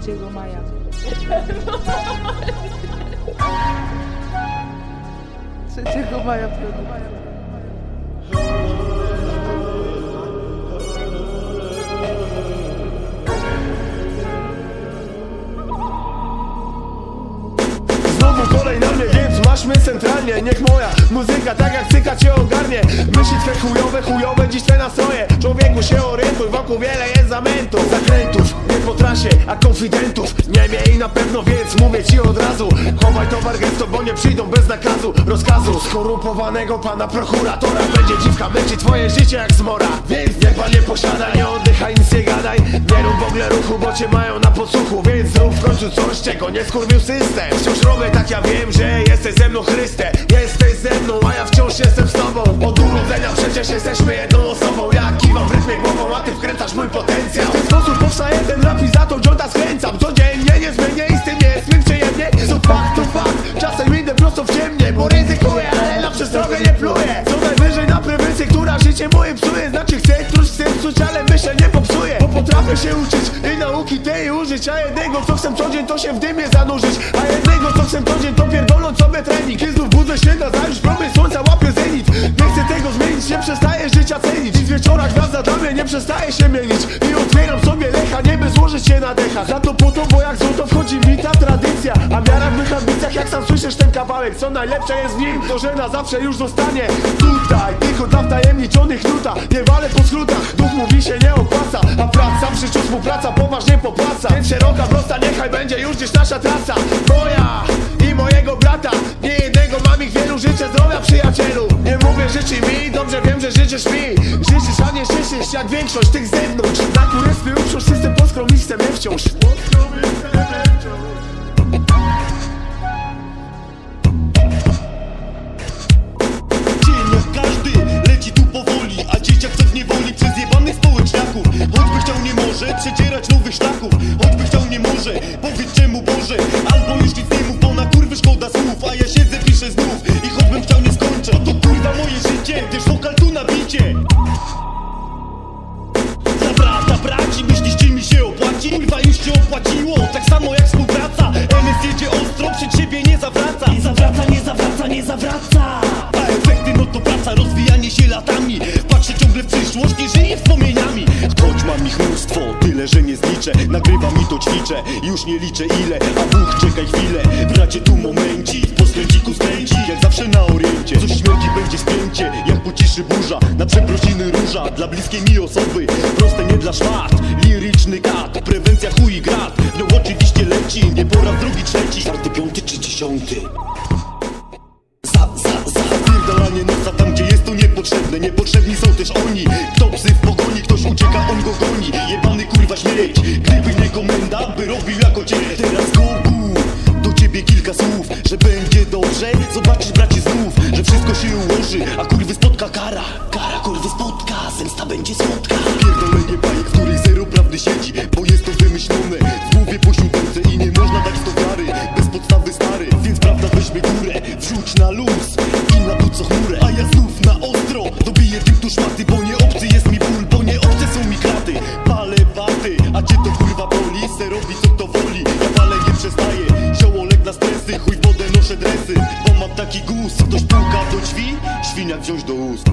3 maja. Trzeciego maja produkcja. Znowu kolej na mnie, więc masz my centralnie Niech moja muzyka tak jak cyka cię ogarnie Myśli twe chujowe, chujowe dziś te nastroje Człowieku się orientuj, wokół wiele jest zamętów Zakrętów, po trasie, a konfidentów Nie miej na pewno, więc mówię ci od razu Chowaj towar gęsto, bo nie przyjdą bez nakazu Rozkazu. Skorupowanego pana prokuratora Będzie dziwka, męczy twoje życie jak zmora. Więc nie panie posiadaj, nie oddychaj, nic nie gadaj. Nie rób ogóle ruchu, bo cię mają na podsłuchu Więc zrób w końcu coś, czego nie skurwił system. Wciąż robię tak, ja wiem, że jesteś ze mną Chryste. Jesteś ze mną, a ja wciąż jestem z tobą. Od urodzenia przecież jesteśmy jedną osobą. Ja kiwam w rytmie głową, a ty wkręcasz mój potencjał. W ten sposób powstaje ten rap i za to dziąta skręcam Codziennie nie zmienię i z tym nie jest mi przyjemnie. To fakt, to fakt, czasem idę prosto w ciemnie Bo ryzykuję, ale na przestrogę nie pluję. Co najwyżej na prewencję, która życie moje psuje. Znaczy chcę, któż chcę psuć, ale Potrafię się uczyć i nauki tej użyć A jednego co chcę co dzień to się w dymie zanurzyć. A jednego co chcę co dzień to pierdoląc sobie trening. I znów budzę się na zajutrz, promień słońca łapię zenit. Nie chcę tego zmienić, nie przestaję życia cenić. I z wieczora gwiazda dla mnie nie przestaje się mienić. I otwieram sobie lecha, nie by złożyć się na dechach Za to po to, bo jak złoto wchodzi mi ta tradycja. A miara w mych ambicjach, jak sam słyszysz ten kawałek Co najlepsze jest w nim, to że na zawsze już zostanie Tutaj, tylko dla wtajemniczonych nuta Nie walę po skrótach, duch mówi się nie życiu współpraca poważnie popłaca. Więc szeroka, prosta, niechaj będzie już gdzieś nasza trasa. Moja i mojego brata Nie jednego mam ich wielu, życzę zdrowia przyjacielu. Nie mówię życzy mi, dobrze wiem, że życzysz mi. Życzysz, a nie cieszysz jak większość tych z zewnątrz. Na uprząż system pod skromistem nie wciąż może przedzierać nowych szlaków Choćby chciał nie może. Powiedz czemu Boże Albo już nic nie mów, bo na kurwy szkoda słów A ja siedzę piszę znów. I choćbym chciał nie skończę. To kurwa moje życie, też wokal tu nabicie Naprawdę braci, myśliście mi się opłaci? Kurwa już się opłaciło, tak samo jak współpraca. NS jedzie ostro, przed siebie nie zawraca. Nie zawraca, nie zawraca, nie zawraca. A efekty no to praca, rozwijanie się latami. Patrzę ciągle w przyszłość, nie żyję wspomnieniami mam ich mnóstwo, tyle że nie zliczę. Nagrywam i to ćwiczę, już nie liczę ile A Bóg czekaj chwilę, bracie tu momencik Po skręciku skręci, jak zawsze na oriencie Coś śmierci będzie spięcie, jak po ciszy burza Na przeprosiny róża, dla bliskiej mi osoby Proste nie dla szmat, liryczny kat Prewencja chuj i grat, no oczywiście leci Nie po raz drugi, trzeci, czwarty, piąty czy dziesiąty? Za, za, za. Pierdolanie nosa tam gdzie jest to niepotrzebne. Niepotrzebni są też oni. Kto Jebany kurwa śmierć Gdyby nie komenda, by robił jako cię Teraz Gogu do ciebie kilka słów Że będzie dobrze, zobaczysz bracie znów Że wszystko się ułoży, a kurwy spotka kara pusta To sztuka do drzwi, świnia wziąć do ust.